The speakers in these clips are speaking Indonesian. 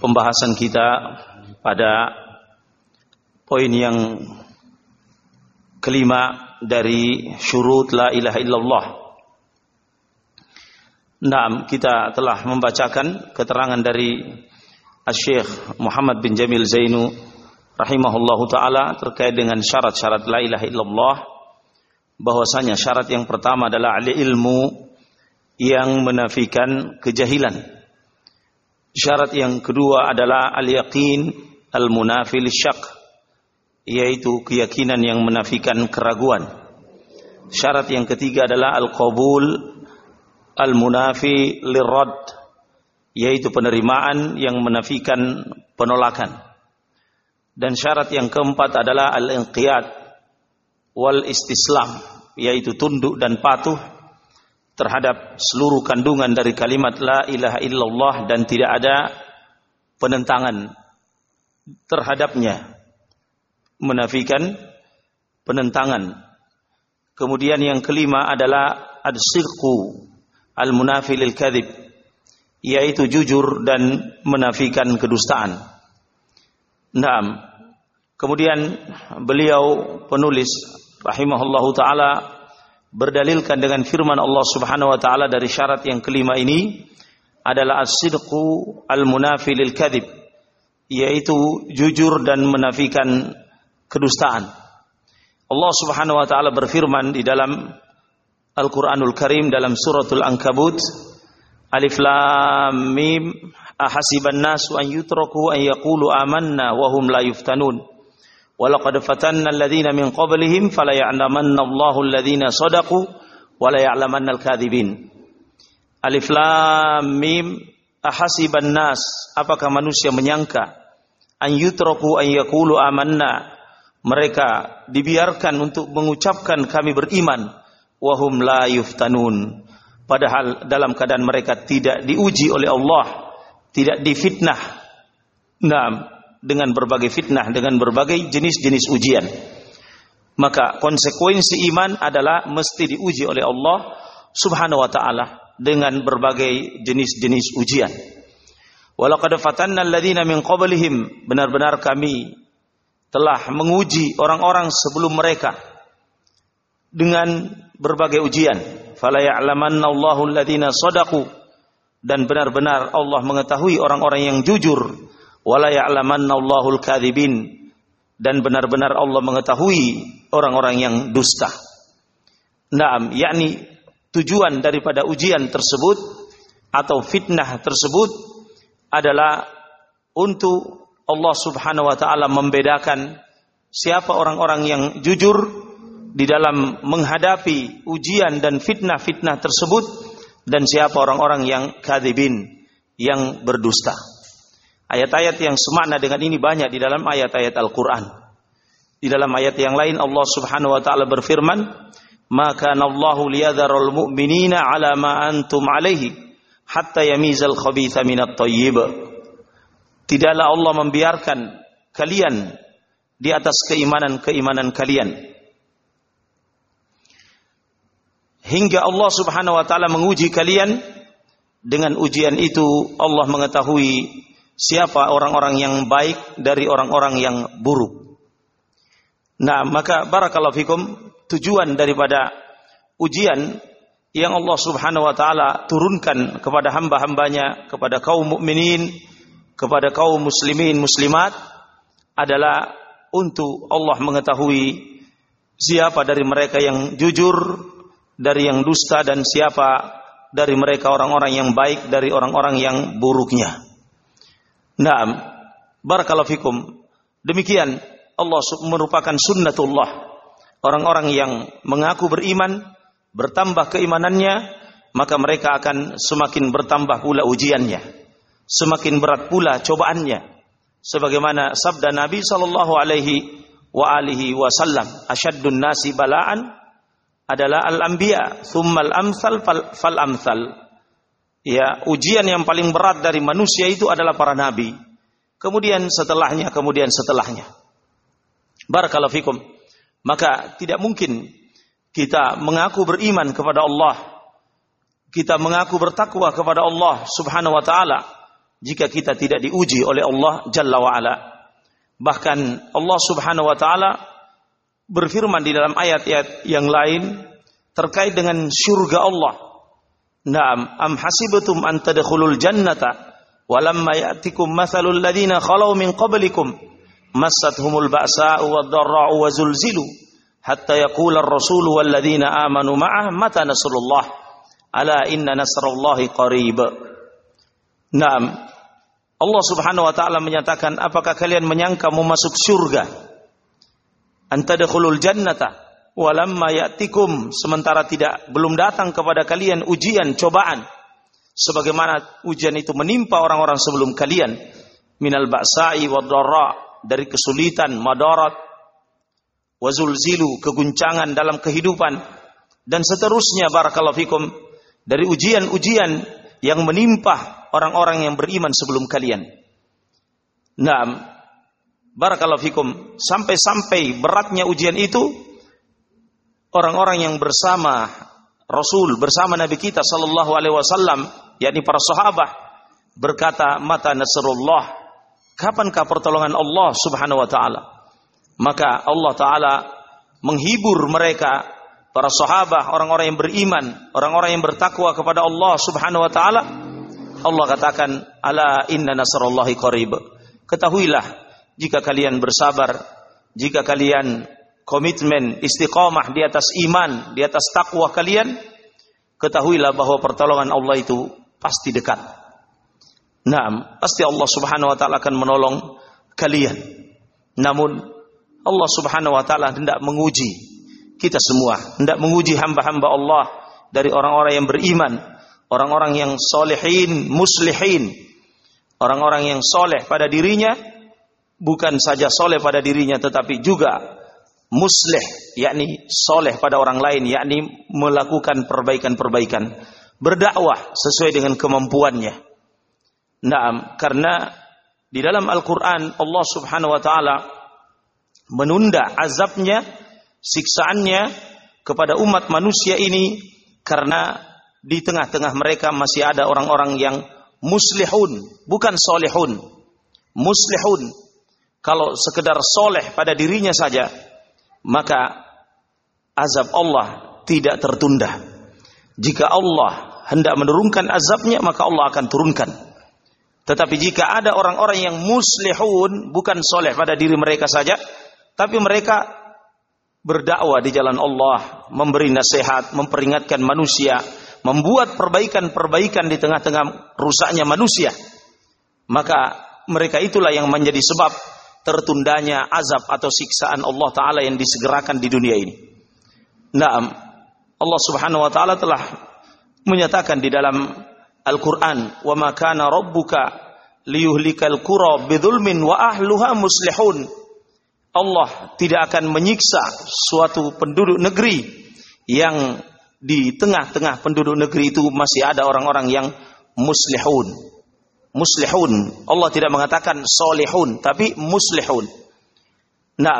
pembahasan kita pada poin yang kelima dari syurut la ilaha illallah. Nah, kita telah membacakan keterangan dari Syekh Muhammad bin Jamil Zainu rahimahullahu taala terkait dengan syarat-syarat la ilaha illallah bahwasanya syarat yang pertama adalah ilmu yang menafikan kejahilan. Syarat yang kedua adalah al-yaqin al-munafi syak yaitu keyakinan yang menafikan keraguan. Syarat yang ketiga adalah al-qabul al-munafi lirad yaitu penerimaan yang menafikan penolakan. Dan syarat yang keempat adalah al-inqiyad wal istislam yaitu tunduk dan patuh terhadap seluruh kandungan dari kalimat la ilaha illallah dan tidak ada penentangan terhadapnya menafikan penentangan kemudian yang kelima adalah ad-sidqu al-munafi lil kadhib yaitu jujur dan menafikan kedustaan. Naam. Kemudian beliau penulis rahimahullahu taala berdalilkan dengan firman Allah Subhanahu wa taala dari syarat yang kelima ini adalah as-sidqu al-munafi lil kadhib yaitu jujur dan menafikan kedustaan. Allah Subhanahu wa taala berfirman di dalam Al-Qur'anul Karim dalam suratul Ankabut Alif Lam Mim ahasiban nasu an yutraku an yaqulu amanna wa hum la yuftanun Walaqad fatanna alladhina min qablihim fala ya'lamanna Allahu alladhina sadaqu wa la ya'lamanna al-kadhibin. Alif Lam Mim ahasiban nas apakah manusia menyangka an yutraku an yaqulu amanna? Mereka dibiarkan untuk mengucapkan kami beriman wahum la yuftanun. Padahal dalam keadaan mereka tidak diuji oleh Allah tidak difitnah. Nah dengan berbagai fitnah, dengan berbagai jenis-jenis ujian. Maka konsekuensi iman adalah mesti diuji oleh Allah Subhanahu wa taala dengan berbagai jenis-jenis ujian. Walaqad fatanna alladziina min qablihim benar-benar kami telah menguji orang-orang sebelum mereka dengan berbagai ujian. Fala ya'lamanna Allahu alladziina shadaqu dan benar-benar Allah mengetahui orang-orang yang jujur wala ya'lamanna Allahul dan benar-benar Allah mengetahui orang-orang yang dusta. Naam, yakni tujuan daripada ujian tersebut atau fitnah tersebut adalah untuk Allah Subhanahu wa taala membedakan siapa orang-orang yang jujur di dalam menghadapi ujian dan fitnah-fitnah tersebut dan siapa orang-orang yang kadzibin yang berdusta. Ayat-ayat yang semakna dengan ini banyak di dalam ayat-ayat Al-Quran. Di dalam ayat yang lain Allah subhanahu wa ta'ala berfirman, Maka Allahu liyadharul mu'minina ala ma antum alaihi, hatta yamizal khabitha minat tayyib. Tidaklah Allah membiarkan kalian di atas keimanan-keimanan kalian. Hingga Allah subhanahu wa ta'ala menguji kalian, dengan ujian itu Allah mengetahui siapa orang-orang yang baik dari orang-orang yang buruk. Nah, maka barakallahu fikum tujuan daripada ujian yang Allah Subhanahu wa taala turunkan kepada hamba-hambanya, kepada kaum mukminin, kepada kaum muslimin muslimat adalah untuk Allah mengetahui siapa dari mereka yang jujur, dari yang dusta dan siapa dari mereka orang-orang yang baik dari orang-orang yang buruknya. Naam. Barakallahu fikum. Demikian Allah merupakan sunnatullah. Orang-orang yang mengaku beriman, bertambah keimanannya, maka mereka akan semakin bertambah pula ujiannya. Semakin berat pula cobaannya. Sebagaimana sabda Nabi sallallahu alaihi wa alihi wasallam, asyaddun nasi bala'an adalah al-anbiya, thumma al-amsal fal ya ujian yang paling berat dari manusia itu adalah para nabi. Kemudian setelahnya, kemudian setelahnya. Barakallahu fikum. Maka tidak mungkin kita mengaku beriman kepada Allah. Kita mengaku bertakwa kepada Allah Subhanahu wa taala jika kita tidak diuji oleh Allah Jalla wa ala. Bahkan Allah Subhanahu wa taala berfirman di dalam ayat-ayat yang lain terkait dengan surga Allah. Naam, am hasibatum an tadkhulul jannata walamma ya'tikum mathalul ladzina khalau min qablikum massathumul ba'sa'u wad-dharra'u wa zulzilu hatta yaqula ar-rasul wal ladzina amanu ma'ah mata nasrullah ala inna nasrallahi qarib. Naam, Allah Subhanahu wa taala menyatakan, apakah kalian menyangka mau masuk surga? Antadkhulul jannata walamma ya'tikum sementara tidak belum datang kepada kalian ujian, cobaan. Sebagaimana ujian itu menimpa orang-orang sebelum kalian minal ba'sa'i wad dari kesulitan, madarat, wazulzilu, keguncangan dalam kehidupan dan seterusnya barakallahu fikum dari ujian-ujian yang menimpa orang-orang yang beriman sebelum kalian. Nah, barakallahu fikum, sampai-sampai beratnya ujian itu orang-orang yang bersama Rasul, bersama Nabi kita sallallahu alaihi wasallam, yakni para sahabat berkata, "Mata nasrullah?" Kapankah pertolongan Allah Subhanahu wa taala? Maka Allah taala menghibur mereka para sahabat, orang-orang yang beriman, orang-orang yang bertakwa kepada Allah Subhanahu wa taala Allah katakan ala inna nasrallahi qarib. Ketahuilah jika kalian bersabar, jika kalian komitmen istiqomah di atas iman, di atas takwa kalian, ketahuilah bahwa pertolongan Allah itu pasti dekat. Naam, pasti Allah Subhanahu wa taala akan menolong kalian. Namun Allah Subhanahu wa taala hendak menguji kita semua, hendak menguji hamba-hamba Allah dari orang-orang yang beriman orang-orang yang solehin, muslihin, orang-orang yang soleh pada dirinya, bukan saja soleh pada dirinya, tetapi juga muslih, yakni soleh pada orang lain, yakni melakukan perbaikan-perbaikan, berdakwah sesuai dengan kemampuannya. Nah, karena di dalam Al-Quran Allah Subhanahu Wa Taala menunda azabnya, siksaannya kepada umat manusia ini karena di tengah-tengah mereka masih ada orang-orang yang muslihun, bukan solehun. Muslihun. Kalau sekedar soleh pada dirinya saja, maka azab Allah tidak tertunda. Jika Allah hendak menurunkan azabnya, maka Allah akan turunkan. Tetapi jika ada orang-orang yang muslihun, bukan soleh pada diri mereka saja, tapi mereka berdakwah di jalan Allah, memberi nasihat, memperingatkan manusia, membuat perbaikan-perbaikan di tengah-tengah rusaknya manusia, maka mereka itulah yang menjadi sebab tertundanya azab atau siksaan Allah Ta'ala yang disegerakan di dunia ini. Nah, Allah Subhanahu Wa Ta'ala telah menyatakan di dalam Al-Quran, makana rabbuka liyuhlikal qura bidulmin wa ahluha muslihun. Allah tidak akan menyiksa suatu penduduk negeri yang di tengah-tengah penduduk negeri itu masih ada orang-orang yang muslihun. Muslihun. Allah tidak mengatakan solihun, tapi muslihun. Nah,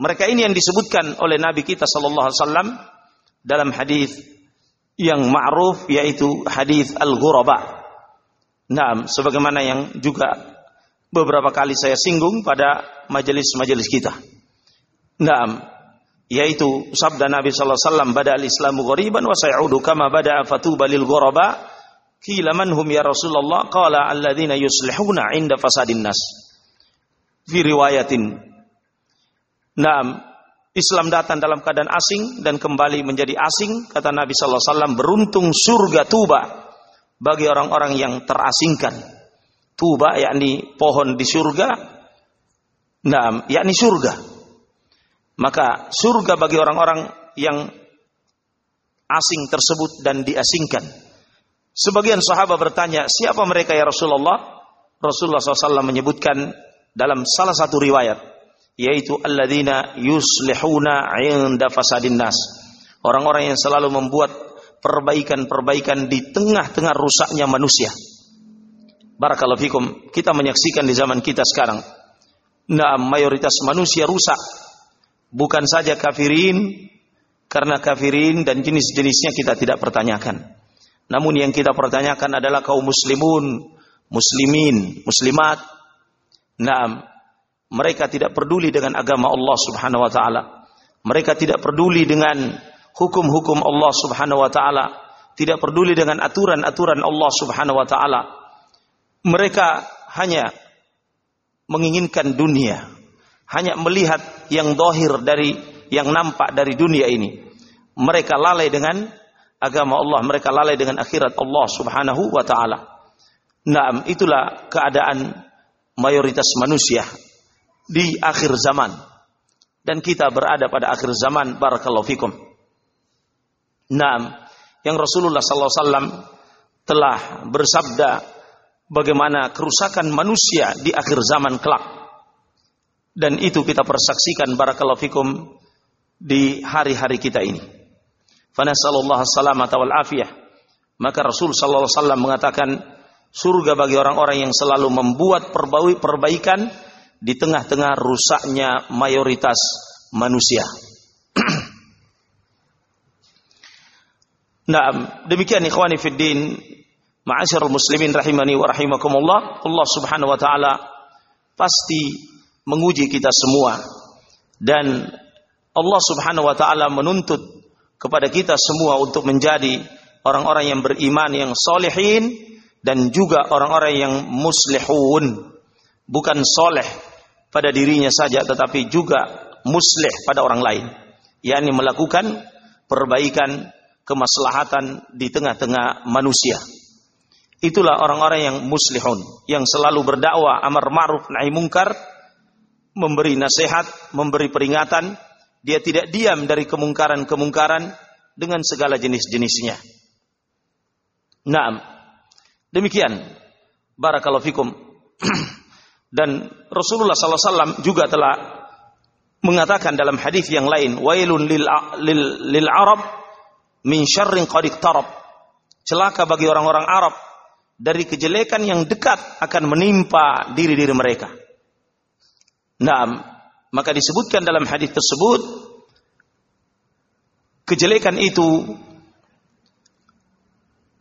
mereka ini yang disebutkan oleh Nabi kita Sallallahu Alaihi Wasallam dalam hadis yang ma'ruf yaitu hadis al-ghuraba. Nah, sebagaimana yang juga beberapa kali saya singgung pada majelis-majelis kita. Nah, yaitu sabda Nabi sallallahu alaihi wasallam bada al-islamu ghariban wa sayaudu kama bada fatuba lil ghuraba qila man hum ya Rasulullah? Qala alladziina yuslihuna 'inda fasadin nas. Fi riwayatin. Naam. Islam datang dalam keadaan asing dan kembali menjadi asing kata Nabi sallallahu alaihi wasallam beruntung surga Tuba bagi orang-orang yang terasingkan. Tuba yakni pohon di surga. Naam yakni surga. Maka surga bagi orang-orang yang asing tersebut dan diasingkan. Sebagian sahabat bertanya, siapa mereka ya Rasulullah? Rasulullah SAW menyebutkan dalam salah satu riwayat, yaitu alladzina yuslihuna inda fasadin nas. Orang-orang yang selalu membuat perbaikan-perbaikan di tengah-tengah rusaknya manusia. Barakallahu fikum. Kita menyaksikan di zaman kita sekarang. Nah, mayoritas manusia rusak bukan saja kafirin karena kafirin dan jenis-jenisnya kita tidak pertanyakan. Namun yang kita pertanyakan adalah kaum muslimun, muslimin, muslimat. Naam, mereka tidak peduli dengan agama Allah Subhanahu wa taala. Mereka tidak peduli dengan hukum-hukum Allah Subhanahu wa taala, tidak peduli dengan aturan-aturan Allah Subhanahu wa taala. Mereka hanya menginginkan dunia, hanya melihat yang dohir dari yang nampak dari dunia ini. Mereka lalai dengan agama Allah, mereka lalai dengan akhirat Allah Subhanahu wa taala. Nah, itulah keadaan mayoritas manusia di akhir zaman. Dan kita berada pada akhir zaman barakallahu fikum. Naam, yang Rasulullah sallallahu alaihi wasallam telah bersabda bagaimana kerusakan manusia di akhir zaman kelak. Dan itu kita persaksikan barakallahu fikum di hari-hari kita ini. Fanasallallahu salamata wal afiyah. Maka Rasul sallallahu alaihi wasallam mengatakan surga bagi orang-orang yang selalu membuat perbaikan di tengah-tengah rusaknya mayoritas manusia. Nah, demikian ikhwani fiddin, ma'asyiral muslimin rahimani wa rahimakumullah. Allah Subhanahu wa taala pasti menguji kita semua dan Allah Subhanahu wa taala menuntut kepada kita semua untuk menjadi orang-orang yang beriman yang solehin dan juga orang-orang yang muslihun bukan soleh pada dirinya saja tetapi juga muslih pada orang lain yakni melakukan perbaikan kemaslahatan di tengah-tengah manusia. Itulah orang-orang yang muslihun, yang selalu berdakwah amar ma'ruf nahi mungkar, memberi nasihat, memberi peringatan, dia tidak diam dari kemungkaran-kemungkaran dengan segala jenis-jenisnya. Naam. Demikian. Barakallahu fikum. Dan Rasulullah SAW juga telah mengatakan dalam hadis yang lain, "Wailun lil lil, lil Arab min syarrin qad iqtarab. Celaka bagi orang-orang Arab dari kejelekan yang dekat akan menimpa diri-diri mereka. Nah, maka disebutkan dalam hadis tersebut kejelekan itu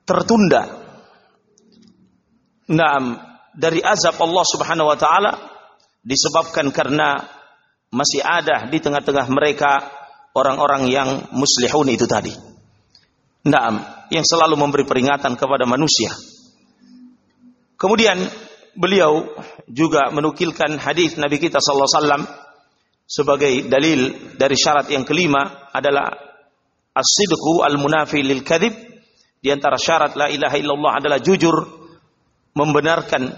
tertunda. Nah, dari azab Allah Subhanahu wa taala disebabkan karena masih ada di tengah-tengah mereka orang-orang yang muslihun itu tadi. Naam, yang selalu memberi peringatan kepada manusia. Kemudian beliau juga menukilkan hadis Nabi kita sallallahu alaihi wasallam sebagai dalil dari syarat yang kelima adalah as-sidqu al-munafi lil kadhib. Di antara syarat la ilaha illallah adalah jujur membenarkan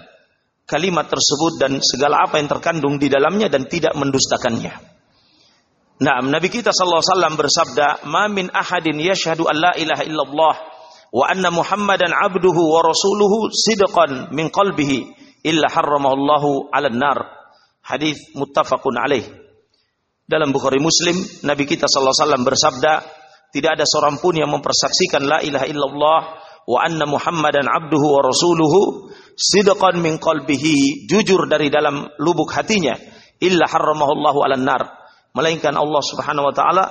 kalimat tersebut dan segala apa yang terkandung di dalamnya dan tidak mendustakannya. Nah, Nabi kita sallallahu alaihi wasallam bersabda, "Ma min ahadin yashhadu an la ilaha illallah wa anna Muhammadan abduhu wa rasuluhu sidqan min qalbihi illa harramahu Allahu 'alan nar." Hadis muttafaqun alaih. Dalam Bukhari Muslim, Nabi kita sallallahu alaihi wasallam bersabda, tidak ada seorang pun yang mempersaksikan la ilaha illallah wa anna Muhammadan abduhu wa rasuluhu sidqan min qalbihi, jujur dari dalam lubuk hatinya, illa harramahu Allahu 'alan nar melainkan Allah Subhanahu wa taala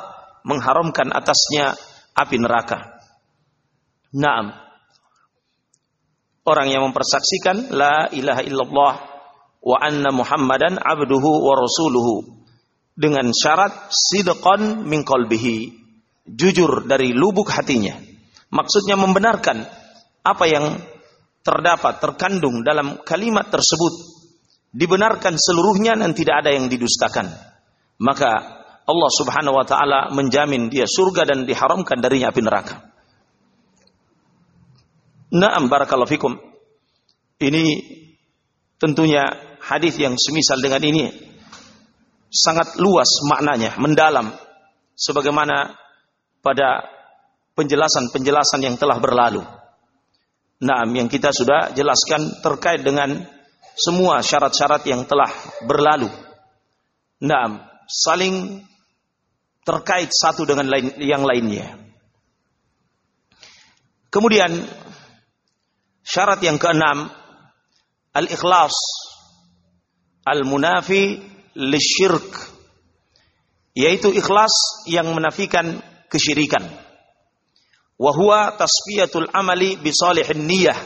mengharamkan atasnya api neraka. Naam. Orang yang mempersaksikan la ilaha illallah wa anna Muhammadan abduhu wa rasuluhu dengan syarat sidqan min qalbihi, jujur dari lubuk hatinya. Maksudnya membenarkan apa yang terdapat terkandung dalam kalimat tersebut dibenarkan seluruhnya dan tidak ada yang didustakan maka Allah Subhanahu wa taala menjamin dia surga dan diharamkan darinya api neraka. Naam barakallahu fikum. Ini tentunya hadis yang semisal dengan ini sangat luas maknanya, mendalam sebagaimana pada penjelasan-penjelasan yang telah berlalu. Naam yang kita sudah jelaskan terkait dengan semua syarat-syarat yang telah berlalu. Naam, saling terkait satu dengan lain, yang lainnya. Kemudian syarat yang keenam al-ikhlas al-munafi lisyirk yaitu ikhlas yang menafikan kesyirikan. Wa huwa tasfiyatul amali bi salihin niyyah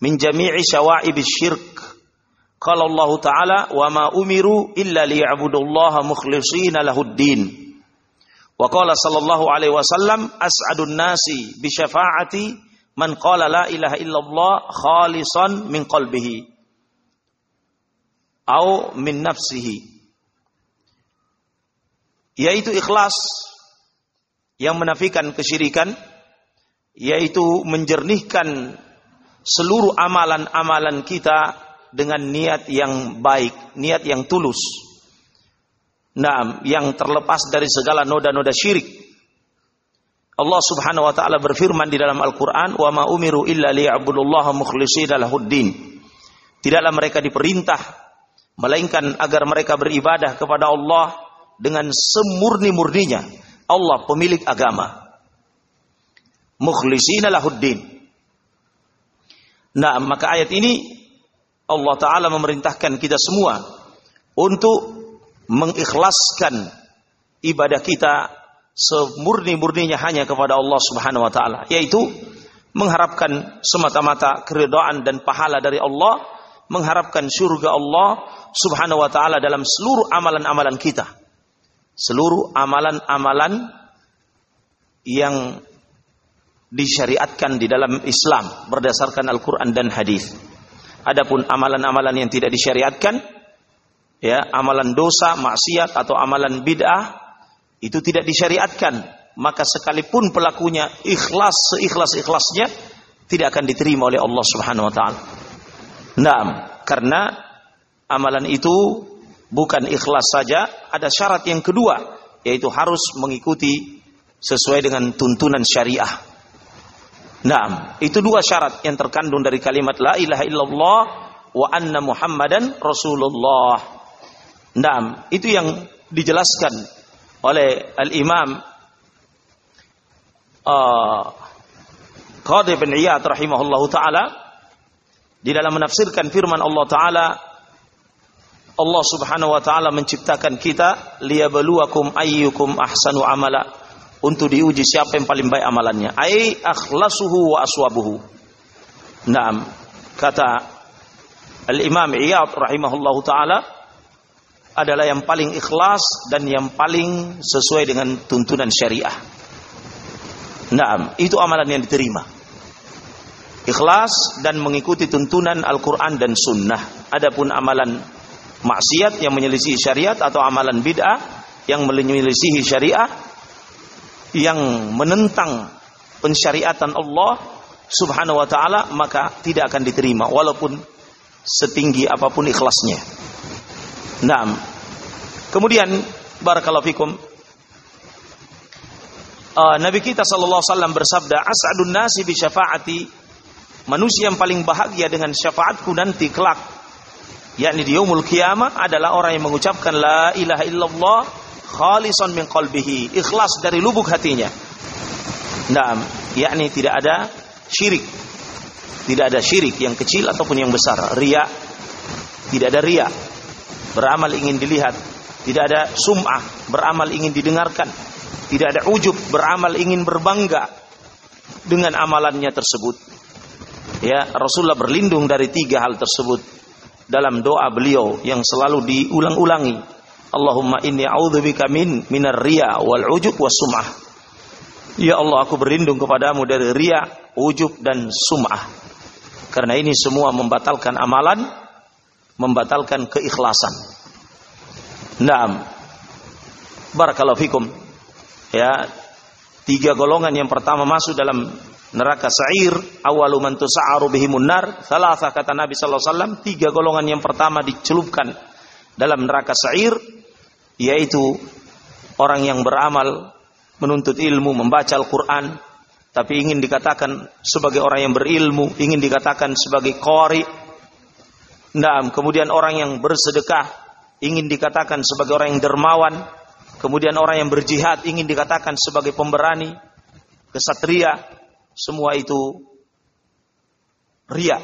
min jami'i syawa'ib syirk. Qala Allah Ta'ala wa ma umiru illa liya'budullaha mukhlishina lahuddin. Wa qala sallallahu alaihi wasallam as'adun nasi bi syafa'ati man qala la ilaha illallah khalisan min qalbihi au min nafsihi yaitu ikhlas yang menafikan kesyirikan yaitu menjernihkan seluruh amalan-amalan kita dengan niat yang baik, niat yang tulus. Nah, yang terlepas dari segala noda-noda syirik. Allah Subhanahu wa taala berfirman di dalam Al-Qur'an, "Wa ma umiru illa liya'budullaha mukhlishina lahuddin." Tidaklah mereka diperintah melainkan agar mereka beribadah kepada Allah dengan semurni-murninya. Allah pemilik agama. Mukhlishina lahuddin. Nah, maka ayat ini Allah Ta'ala memerintahkan kita semua untuk mengikhlaskan ibadah kita semurni-murninya hanya kepada Allah Subhanahu wa taala, yaitu mengharapkan semata-mata keridhaan dan pahala dari Allah, mengharapkan surga Allah Subhanahu wa taala dalam seluruh amalan-amalan kita. Seluruh amalan-amalan yang disyariatkan di dalam Islam berdasarkan Al-Qur'an dan hadis. Adapun amalan-amalan yang tidak disyariatkan, ya, amalan dosa, maksiat atau amalan bid'ah itu tidak disyariatkan, maka sekalipun pelakunya ikhlas seikhlas-ikhlasnya tidak akan diterima oleh Allah Subhanahu wa taala. Nah, karena amalan itu bukan ikhlas saja, ada syarat yang kedua yaitu harus mengikuti sesuai dengan tuntunan syariah. Nah, itu dua syarat yang terkandung dari kalimat la ilaha illallah wa anna Muhammadan Rasulullah. Nah, itu yang dijelaskan oleh Al-Imam uh, bin Iyad rahimahullahu taala di dalam menafsirkan firman Allah taala Allah Subhanahu wa taala menciptakan kita liyabluwakum ayyukum ahsanu amala untuk diuji siapa yang paling baik amalannya. Ai akhlasuhu wa aswabuhu. Naam, kata Al-Imam Iyad rahimahullahu taala adalah yang paling ikhlas dan yang paling sesuai dengan tuntunan syariah. Naam, itu amalan yang diterima. Ikhlas dan mengikuti tuntunan Al-Quran dan Sunnah. Adapun amalan maksiat yang menyelisih syariat atau amalan bid'ah yang menyelisihi syariah yang menentang pensyariatan Allah Subhanahu wa taala maka tidak akan diterima walaupun setinggi apa pun ikhlasnya. Naam. Kemudian barakallahu fikum uh, Nabi kita sallallahu alaihi wasallam bersabda as'adun nasi bi syafaati manusia yang paling bahagia dengan syafaatku nanti kelak yakni di yaumul kiamah adalah orang yang mengucapkan la ilaha illallah khalisan min qalbihi, ikhlas dari lubuk hatinya. Naam, yakni tidak ada syirik. Tidak ada syirik yang kecil ataupun yang besar. Ria tidak ada ria. Beramal ingin dilihat. Tidak ada sum'ah, beramal ingin didengarkan. Tidak ada ujub, beramal ingin berbangga dengan amalannya tersebut. Ya, Rasulullah berlindung dari tiga hal tersebut dalam doa beliau yang selalu diulang-ulangi Allahumma inni a'udzubika min minar riya wal ujub was sum'ah. Ya Allah, aku berlindung kepadamu dari riya, ujub dan sum'ah. Karena ini semua membatalkan amalan, membatalkan keikhlasan. Naam. Barakallahu fikum. Ya, tiga golongan yang pertama masuk dalam neraka sa'ir awalu man tusa'aru nar salasa kata Nabi sallallahu alaihi wasallam tiga golongan yang pertama dicelupkan dalam neraka sa'ir yaitu orang yang beramal menuntut ilmu membaca Al-Qur'an tapi ingin dikatakan sebagai orang yang berilmu ingin dikatakan sebagai qari. Nah kemudian orang yang bersedekah ingin dikatakan sebagai orang yang dermawan. Kemudian orang yang berjihad ingin dikatakan sebagai pemberani. Kesatria semua itu ria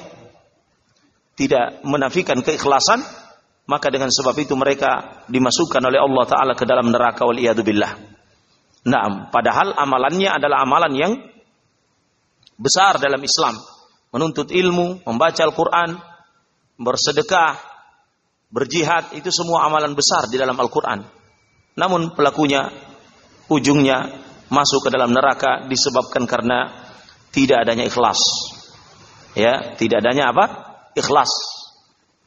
tidak menafikan keikhlasan maka dengan sebab itu mereka dimasukkan oleh Allah taala ke dalam neraka wal billah. Nah, padahal amalannya adalah amalan yang besar dalam Islam. menuntut ilmu, membaca Al-Quran, bersedekah, berjihad, itu semua amalan besar di dalam Al-Quran. Namun pelakunya, ujungnya masuk ke dalam neraka disebabkan karena tidak adanya ikhlas. Ya, tidak adanya apa? Ikhlas.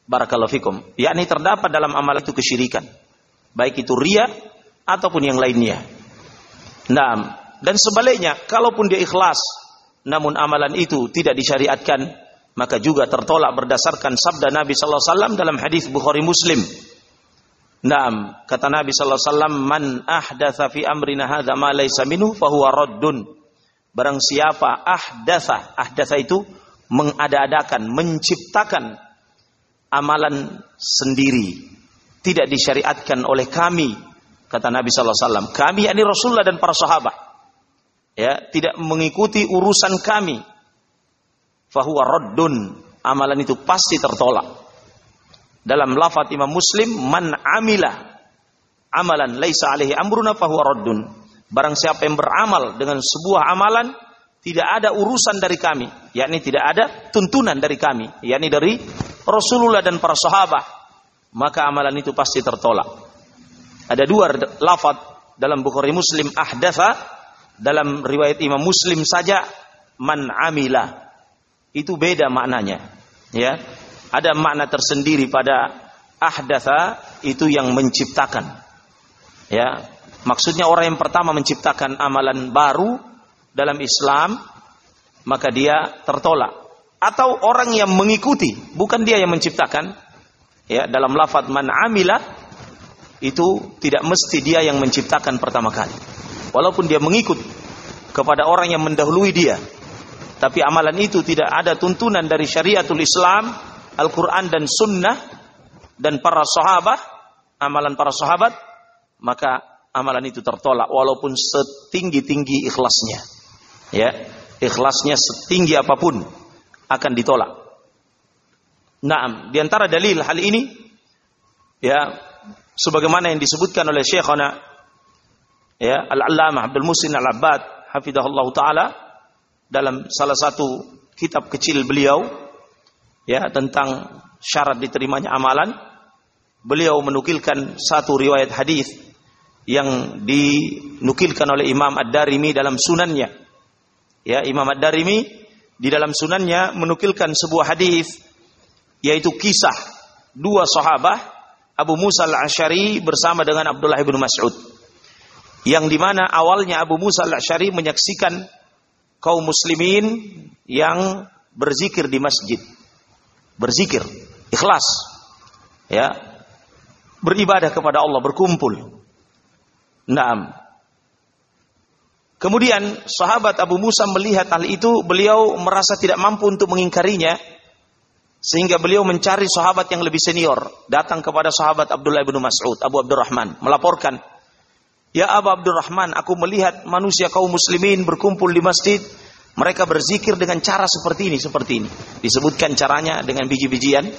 Barakallahu fikum. Yakni terdapat dalam amal itu kesyirikan. Baik itu ria ataupun yang lainnya. Nah, dan sebaliknya, kalaupun dia ikhlas, namun amalan itu tidak disyariatkan, maka juga tertolak berdasarkan sabda Nabi sallallahu alaihi wasallam dalam hadis Bukhari Muslim. Naam, kata Nabi sallallahu alaihi wasallam, "Man ahdatsa fi amrina hadza ma laysa minhu fahuwa raddun." Barang siapa ahdatsa, ahdatsa itu mengada-adakan, menciptakan amalan sendiri, tidak disyariatkan oleh kami, kata Nabi wasallam. Kami yakni Rasulullah dan para sahabat ya tidak mengikuti urusan kami. Fahuwa raddun amalan itu pasti tertolak. Dalam lafaz Imam Muslim man amila amalan laisa alaihi amruna fahuwa raddun barang siapa yang beramal dengan sebuah amalan tidak ada urusan dari kami. Yakni tidak ada tuntunan dari kami. Yakni dari Rasulullah dan para sahabat. Maka amalan itu pasti tertolak. Ada dua lafaz dalam Bukhari Muslim ahdatha dalam riwayat Imam Muslim saja man amila. Itu beda maknanya. Ya. Ada makna tersendiri pada ahdatha itu yang menciptakan. Ya maksudnya orang yang pertama menciptakan amalan baru dalam Islam maka dia tertolak. Atau orang yang mengikuti bukan dia yang menciptakan. Ya dalam lafaz man amila itu tidak mesti dia yang menciptakan pertama kali. Walaupun dia mengikut kepada orang yang mendahului dia tapi amalan itu tidak ada tuntunan dari syariatul Islam Al-Quran dan Sunnah dan para sahabat amalan para sahabat maka amalan itu tertolak walaupun setinggi-tinggi ikhlasnya. Ya ikhlasnya setinggi apa pun akan ditolak. Naam, di antara dalil hal ini ya sebagaimana yang disebutkan oleh Syekhana ya Al-Allamah Abdul Musin Al-Abbad hafidahullah taala dalam salah satu kitab kecil beliau ya tentang syarat diterimanya amalan beliau menukilkan satu riwayat hadis yang dinukilkan oleh Imam Ad-Darimi dalam sunannya ya Imam Ad-Darimi di dalam sunannya menukilkan sebuah hadis yaitu kisah dua sahabat Abu Musa al-Ashari bersama dengan Abdullah bin Mas'ud yang di mana awalnya Abu Musa al-Ashari menyaksikan kaum muslimin yang berzikir di masjid. Berzikir, ikhlas. Ya. Beribadah kepada Allah, berkumpul. Naam. Kemudian sahabat Abu Musa melihat hal itu, beliau merasa tidak mampu untuk mengingkarinya sehingga beliau mencari sahabat yang lebih senior, datang kepada sahabat Abdullah bin Mas'ud, Abu Abdurrahman, melaporkan Ya Abu Abdurrahman, aku melihat manusia kaum muslimin berkumpul di masjid. Mereka berzikir dengan cara seperti ini, seperti ini. Disebutkan caranya dengan biji-bijian.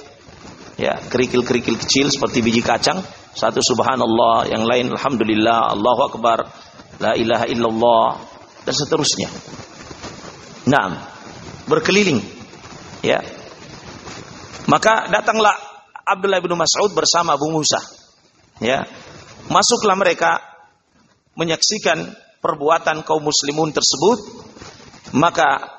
Ya, kerikil-kerikil kecil seperti biji kacang. Satu subhanallah, yang lain alhamdulillah, Allahu akbar, la ilaha illallah dan seterusnya. Nah, berkeliling. Ya. Maka datanglah Abdullah bin Mas'ud bersama Abu Musa. Ya. Masuklah mereka menyaksikan perbuatan kaum muslimun tersebut, maka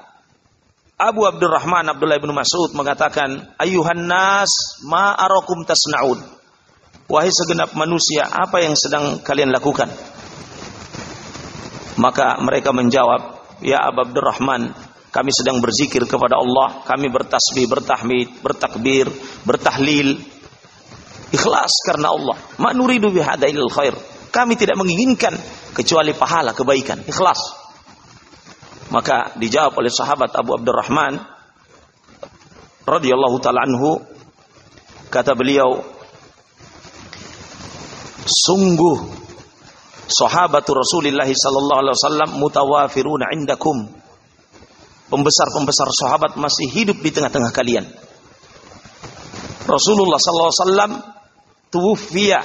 Abu Abdurrahman Abdullah bin Mas'ud mengatakan, "Ayuhan nas, ma arakum tasnaun?" Wahai segenap manusia, apa yang sedang kalian lakukan? Maka mereka menjawab, "Ya Abu Abdurrahman, kami sedang berzikir kepada Allah, kami bertasbih, bertahmid, bertakbir, bertahlil, ikhlas karena Allah. Ma nuridu khair." Kami tidak menginginkan kecuali pahala kebaikan, ikhlas. Maka dijawab oleh sahabat Abu Abdurrahman radhiyallahu taala anhu kata beliau sungguh sahabat Rasulullah sallallahu alaihi wasallam mutawafiruna indakum. Pembesar-pembesar sahabat masih hidup di tengah-tengah kalian. Rasulullah sallallahu alaihi wasallam tuwfiya.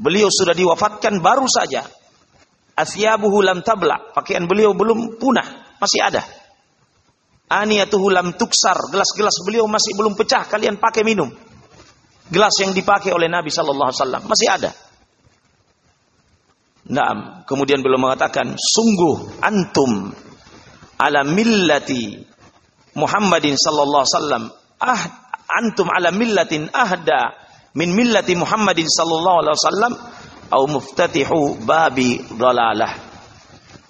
Beliau sudah diwafatkan baru saja. Asyabuhu lam tabla. Pakaian beliau belum punah, masih ada. Aniyatuhu lam tuksar. Gelas-gelas beliau masih belum pecah. Kalian pakai minum. Gelas yang dipakai oleh Nabi Sallallahu Alaihi Wasallam masih ada. Nah, kemudian beliau mengatakan, sungguh antum ala millati Muhammadin sallallahu alaihi wasallam ah antum ala millatin ahda min millati Muhammadin sallallahu alaihi wasallam au muftatihu babi dhalalah.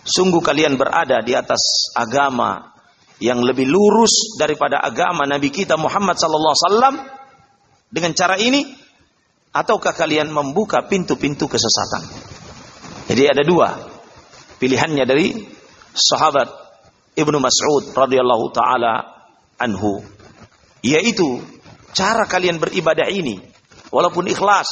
Sungguh kalian berada di atas agama yang lebih lurus daripada agama Nabi kita Muhammad sallallahu alaihi wasallam. Dengan cara ini ataukah kalian membuka pintu-pintu kesesatan? Jadi ada dua pilihannya dari sahabat Ibnu Mas'ud radhiyallahu taala anhu yaitu cara kalian beribadah ini walaupun ikhlas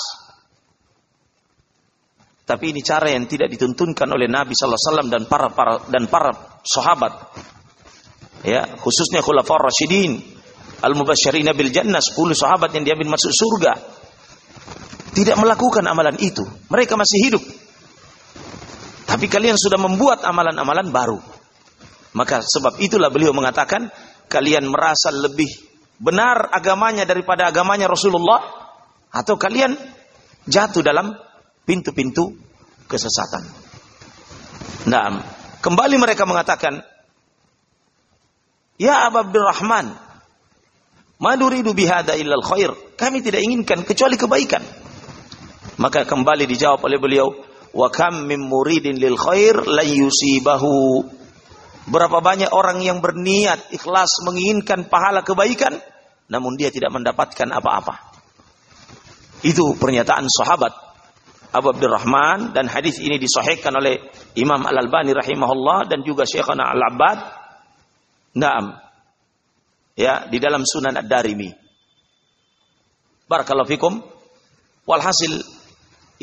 tapi ini cara yang tidak dituntunkan oleh Nabi sallallahu alaihi wasallam dan para para dan para sahabat. Ya khususnya khulafaur rasyidin al mubasysyirin bil jannah 10 sahabat yang diambil masuk surga. Tidak melakukan amalan itu. Mereka masih hidup. Tapi kalian sudah membuat amalan-amalan baru. Maka sebab itulah beliau mengatakan kalian merasa lebih benar agamanya daripada agamanya Rasulullah atau kalian jatuh dalam pintu-pintu kesesatan. Nah, kembali mereka mengatakan, Ya Abu Abdurrahman, maduridu bihada illal khair. Kami tidak inginkan kecuali kebaikan. Maka kembali dijawab oleh beliau, wa kam min muridin lil khair la yusibahu Berapa banyak orang yang berniat ikhlas menginginkan pahala kebaikan namun dia tidak mendapatkan apa-apa. Itu pernyataan sahabat Abu Abdurrahman dan hadis ini disahihkan oleh Imam Al-Albani rahimahullah dan juga Syekhana Al-Abbad. Naam. Ya, di dalam Sunan Ad-Darimi. Barakallahu fikum. Walhasil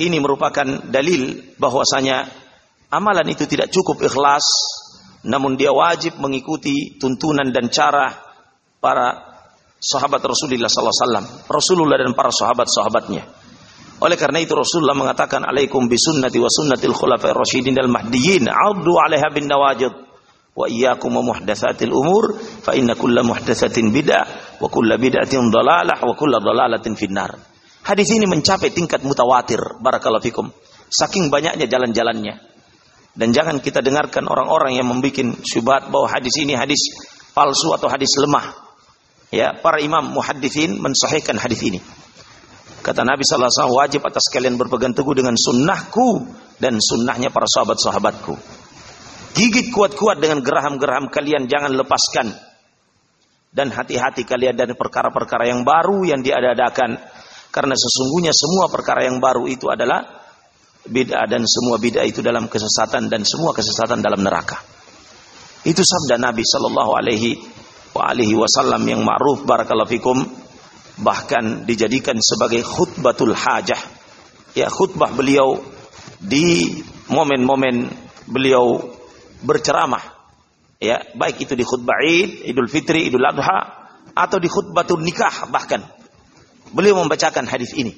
ini merupakan dalil bahwasanya amalan itu tidak cukup ikhlas namun dia wajib mengikuti tuntunan dan cara para sahabat Rasulullah sallallahu alaihi wasallam, Rasulullah dan para sahabat-sahabatnya. Oleh karena itu Rasulullah mengatakan alaikum bisunnati wa sunnatil khulafa'ir rasyidin al mahdiyyin 'addu 'alaiha bin nawajid wa iyyakum wa muhdatsatil umur fa inna kulla muhdatsatin bid'ah wa kulla bid'atin dhalalah wa kulla dhalalatin finnar. Hadis ini mencapai tingkat mutawatir barakallahu fikum. Saking banyaknya jalan-jalannya. Dan jangan kita dengarkan orang-orang yang membuat syubhat bahwa hadis ini hadis palsu atau hadis lemah. Ya, para imam muhaddisin mensahihkan hadis ini. Kata Nabi sallallahu alaihi wasallam wajib atas kalian berpegang teguh dengan sunnahku dan sunnahnya para sahabat-sahabatku. Gigit kuat-kuat dengan geraham-geraham kalian jangan lepaskan. Dan hati-hati kalian dari perkara-perkara yang baru yang diadakan. Karena sesungguhnya semua perkara yang baru itu adalah bid'ah dan semua bid'ah itu dalam kesesatan dan semua kesesatan dalam neraka. Itu sabda Nabi sallallahu alaihi wasallam yang ma'ruf barakallahu fikum bahkan dijadikan sebagai khutbatul hajah. Ya khutbah beliau di momen-momen beliau berceramah. Ya, baik itu di khutbah Id, Idul Fitri, Idul Adha atau di khutbatul nikah bahkan. Beliau membacakan hadis ini.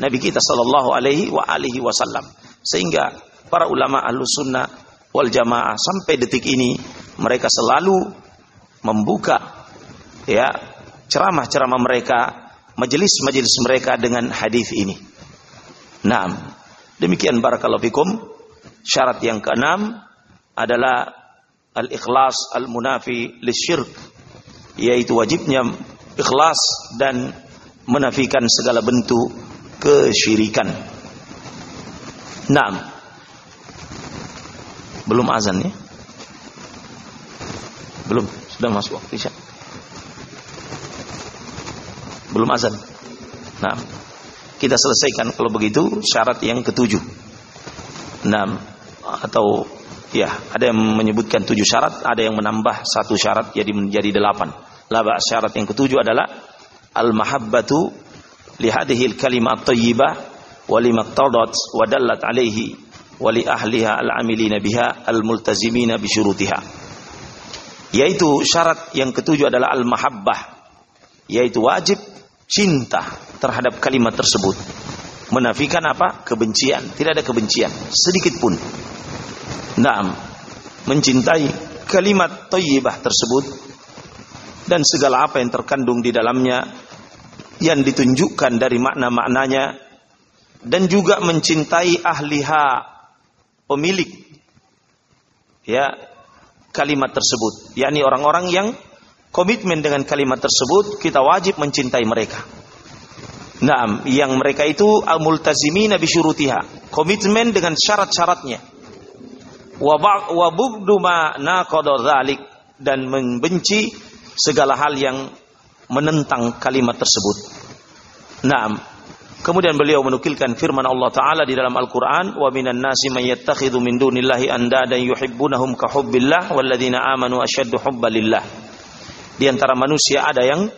Nabi kita sallallahu alaihi wa alihi wasallam. Sehingga para ulama ahlu sunnah wal jamaah sampai detik ini mereka selalu membuka ya ceramah-ceramah mereka, majelis-majelis mereka dengan hadis ini. Nah, demikian barakallahu fikum. Syarat yang keenam adalah al-ikhlas al-munafi lisyirk yaitu wajibnya ikhlas dan menafikan segala bentuk kesyirikan. Naam. Belum azan ya? Belum, sudah masuk waktu Isya. Belum azan. Nah, kita selesaikan kalau begitu syarat yang ketujuh. Nah, atau ya ada yang menyebutkan tujuh syarat, ada yang menambah satu syarat jadi menjadi delapan. Laba syarat yang ketujuh adalah al-mahabbatu lihadihi kalimat tayyibah wa dallat alaihi wa li ahliha al-amilina biha al-multazimina bi syurutiha yaitu syarat yang ketujuh adalah al-mahabbah yaitu wajib cinta terhadap kalimat tersebut. Menafikan apa? Kebencian. Tidak ada kebencian. Sedikit pun. Naam. Mencintai kalimat thayyibah tersebut dan segala apa yang terkandung di dalamnya yang ditunjukkan dari makna-maknanya dan juga mencintai ahliha pemilik ya kalimat tersebut. Yakni orang-orang yang komitmen dengan kalimat tersebut kita wajib mencintai mereka Nah, yang mereka itu al-multazimina bi syurutiha, komitmen dengan syarat-syaratnya. Wa bugdu ma naqada dan membenci segala hal yang menentang kalimat tersebut. Nah, kemudian beliau menukilkan firman Allah taala di dalam Al-Qur'an, "Wa minan nasi may yattakhidhu min dunillahi andada yuhibbunahum ka hubbillah walladzina amanu asyaddu hubbalillah." Di antara manusia ada yang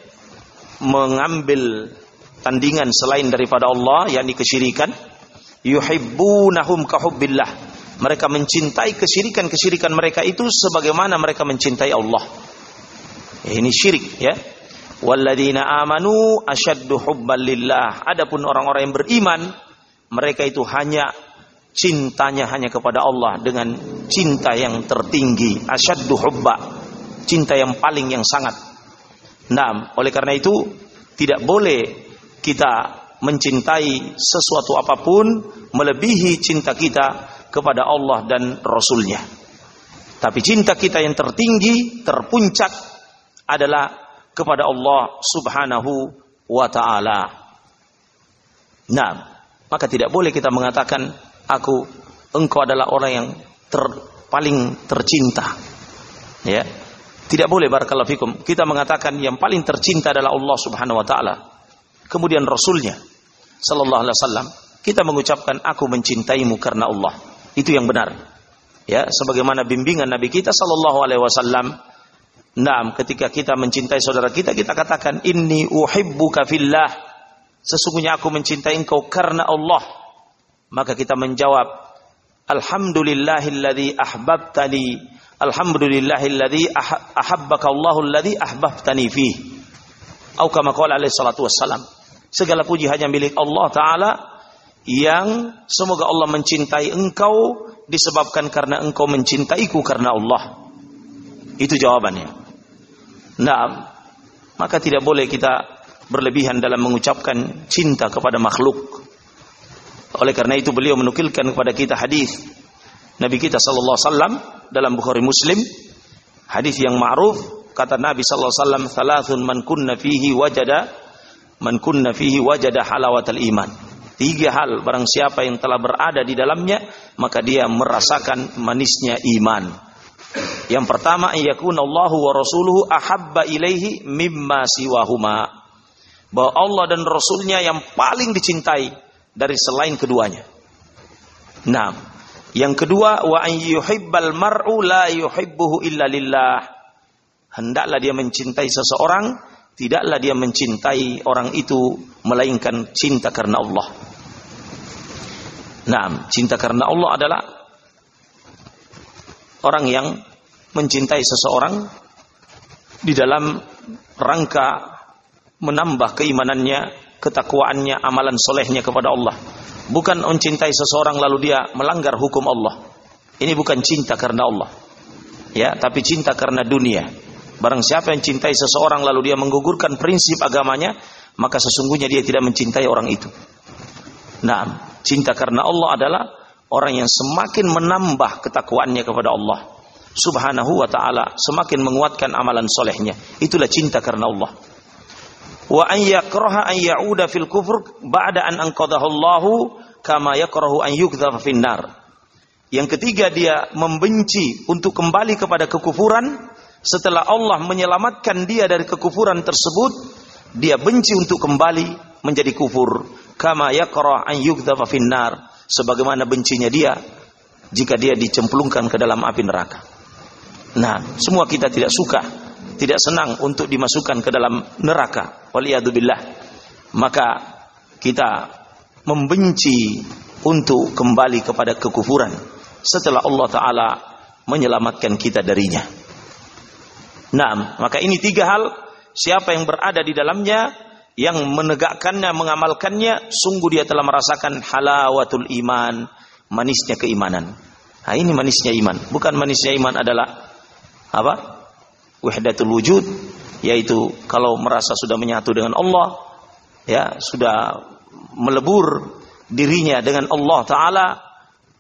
mengambil tandingan selain daripada Allah yakni kesyirikan. Yuhibbunahum kahubbillah mereka mencintai kesyirikan-kesyirikan mereka itu sebagaimana mereka mencintai Allah. Ini syirik ya. Walladzina amanu asyaddu hubban lillah. Adapun orang-orang yang beriman mereka itu hanya cintanya hanya kepada Allah dengan cinta yang tertinggi. Asyaddu hubba cinta yang paling yang sangat nah oleh karena itu tidak boleh kita mencintai sesuatu apa pun melebihi cinta kita kepada Allah dan Rasulnya. Tapi cinta kita yang tertinggi, terpuncak adalah kepada Allah subhanahu wa ta'ala. Nah, maka tidak boleh kita mengatakan, aku, engkau adalah orang yang ter, paling tercinta. Ya, tidak boleh barakallahu fikum. Kita mengatakan yang paling tercinta adalah Allah subhanahu wa ta'ala kemudian Rasulnya Sallallahu Alaihi Wasallam, kita mengucapkan aku mencintaimu karena Allah. Itu yang benar. Ya, sebagaimana bimbingan Nabi kita Sallallahu Alaihi Wasallam. Nah, ketika kita mencintai saudara kita, kita katakan ini uhibbuka fillah. Sesungguhnya aku mencintai engkau karena Allah. Maka kita menjawab, Alhamdulillahilladzi ahbabtani. Alhamdulillahilladzi ah-, ahabbaka Allahu alladzi ahbabtani fihi. Atau kama qala alaihi salatu wassalam. Segala puji hanya milik Allah taala yang semoga Allah mencintai engkau disebabkan karena engkau mencintaiku karena Allah. Itu jawabannya. Nah, maka tidak boleh kita berlebihan dalam mengucapkan cinta kepada makhluk. Oleh karena itu beliau menukilkan kepada kita hadis Nabi kita sallallahu alaihi wasallam dalam Bukhari Muslim hadis yang ma'ruf kata Nabi sallallahu alaihi wasallam thalathun man kunna fihi wajada man kunna fihi wajada halawatal iman. Tiga hal barang siapa yang telah berada di dalamnya maka dia merasakan manisnya iman. Yang pertama yakuna Allahu wa rasuluhu ahabba ilaihi mimma siwahuma. Bahwa Allah dan Rasulnya yang paling dicintai dari selain keduanya. Nah, yang kedua wa an yuhibbal mar'u la yuhibbuhu illa lillah hendaklah dia mencintai seseorang, tidaklah dia mencintai orang itu melainkan cinta karena Allah. Nah, cinta karena Allah adalah orang yang mencintai seseorang di dalam rangka menambah keimanannya, ketakwaannya, amalan solehnya kepada Allah. Bukan mencintai seseorang lalu dia melanggar hukum Allah. Ini bukan cinta karena Allah. Ya, tapi cinta karena dunia Barang siapa yang cintai seseorang lalu dia menggugurkan prinsip agamanya, maka sesungguhnya dia tidak mencintai orang itu. Nah, cinta karena Allah adalah orang yang semakin menambah ketakwaannya kepada Allah Subhanahu wa taala, semakin menguatkan amalan solehnya. Itulah cinta karena Allah. Wa an yakraha an ya'uda fil kufur ba'da an anqadahu Allahu kama yakrahu an yukdhafa finnar. Yang ketiga dia membenci untuk kembali kepada kekufuran setelah Allah menyelamatkan dia dari kekufuran tersebut, dia benci untuk kembali menjadi kufur. Kama yakra an yughdhafa finnar. Sebagaimana bencinya dia jika dia dicemplungkan ke dalam api neraka. Nah, semua kita tidak suka, tidak senang untuk dimasukkan ke dalam neraka. Waliyadzubillah. Maka kita membenci untuk kembali kepada kekufuran setelah Allah taala menyelamatkan kita darinya. Nah, maka ini tiga hal siapa yang berada di dalamnya yang menegakkannya, mengamalkannya, sungguh dia telah merasakan halawatul iman, manisnya keimanan. Nah, ini manisnya iman. Bukan manisnya iman adalah apa? Wahdatul wujud, yaitu kalau merasa sudah menyatu dengan Allah ya sudah melebur dirinya dengan Allah taala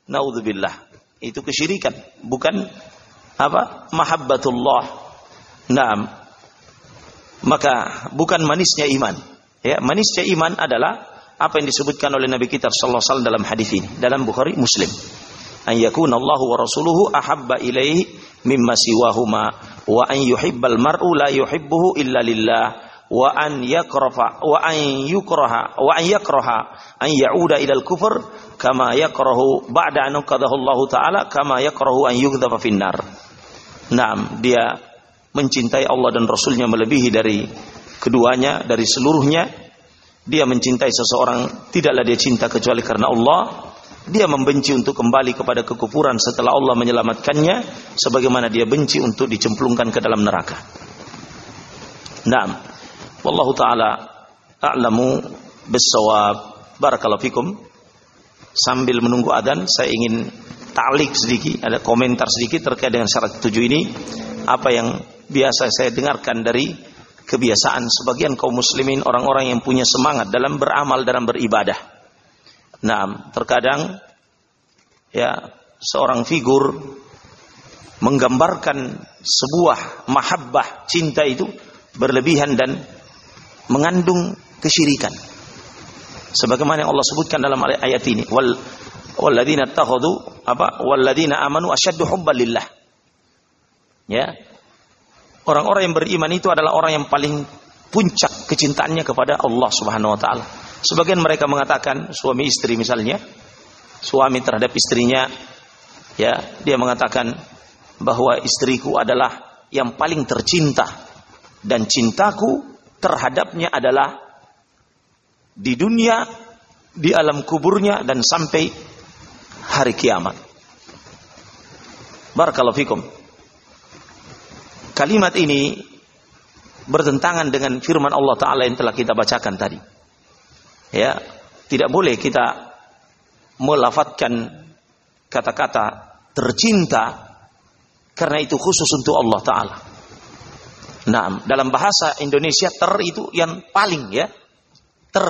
naudzubillah. Itu kesyirikan bukan apa? Mahabbatullah. Naam. Maka bukan manisnya iman. Ya manisnya iman adalah apa yang disebutkan oleh Nabi kita sallallahu alaihi wasallam dalam hadis ini dalam Bukhari Muslim. An yakuna wa rasuluhu ahabba ilaihi mimma siwahuma wa an yuhibbal mar'u la yuhibbuhu illa lillah wa an yakrafa wa an yukraha wa an yakraha an ya'uda ila al-kufr kama yakrahu ba'da an qadahu Allah taala kama yakrahu an yughdhafa finnar. Naam, dia mencintai Allah dan Rasulnya melebihi dari keduanya, dari seluruhnya. Dia mencintai seseorang tidaklah dia cinta kecuali karena Allah dia membenci untuk kembali kepada kekufuran setelah Allah menyelamatkannya sebagaimana dia benci untuk dicemplungkan ke dalam neraka. Naam. Wallahu taala a'lamu bissawab. Barakallahu fikum. Sambil menunggu adzan saya ingin ta'lik sedikit, ada komentar sedikit terkait dengan syarat tujuh ini apa yang biasa saya dengarkan dari kebiasaan sebagian kaum muslimin orang-orang yang punya semangat dalam beramal dalam beribadah Nah, terkadang ya seorang figur menggambarkan sebuah mahabbah cinta itu berlebihan dan mengandung kesyirikan. Sebagaimana yang Allah sebutkan dalam ayat ini, wal walladzina takhadu apa walladzina amanu asyaddu hubban lillah. Ya. Orang-orang yang beriman itu adalah orang yang paling puncak kecintaannya kepada Allah Subhanahu wa taala. Sebagian mereka mengatakan suami istri misalnya, suami terhadap istrinya, ya dia mengatakan bahwa istriku adalah yang paling tercinta dan cintaku terhadapnya adalah di dunia, di alam kuburnya dan sampai hari kiamat. Barakallahu fikum. Kalimat ini bertentangan dengan firman Allah Ta'ala yang telah kita bacakan tadi ya tidak boleh kita melafatkan kata-kata tercinta karena itu khusus untuk Allah taala. Nah, dalam bahasa Indonesia ter itu yang paling ya. Ter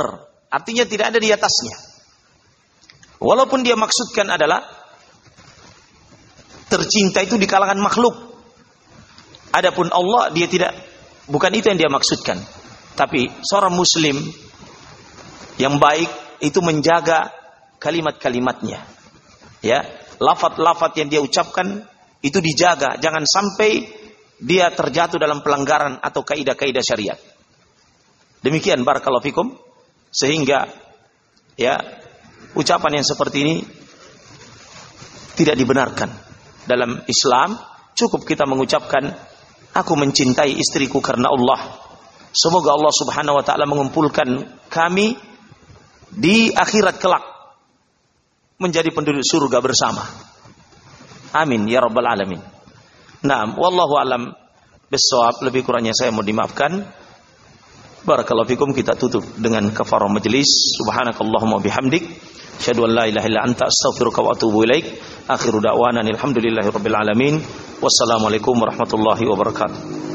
artinya tidak ada di atasnya. Walaupun dia maksudkan adalah tercinta itu di kalangan makhluk. Adapun Allah dia tidak bukan itu yang dia maksudkan. Tapi seorang muslim yang baik itu menjaga kalimat-kalimatnya. Ya, lafat-lafat yang dia ucapkan itu dijaga, jangan sampai dia terjatuh dalam pelanggaran atau kaidah-kaidah syariat. Demikian barakallahu fikum sehingga ya ucapan yang seperti ini tidak dibenarkan dalam Islam cukup kita mengucapkan aku mencintai istriku karena Allah semoga Allah Subhanahu wa taala mengumpulkan kami di akhirat kelak menjadi penduduk surga bersama. Amin ya rabbal alamin. Nah, wallahu alam besok lebih kurangnya saya mau dimaafkan. Barakallahu fikum kita tutup dengan kafarah majlis. Subhanakallahumma bihamdik Asyhadu an la ilaha illa anta astaghfiruka wa atubu ilaik. Akhiru da'wana alhamdulillahi rabbil alamin. Wassalamualaikum warahmatullahi wabarakatuh.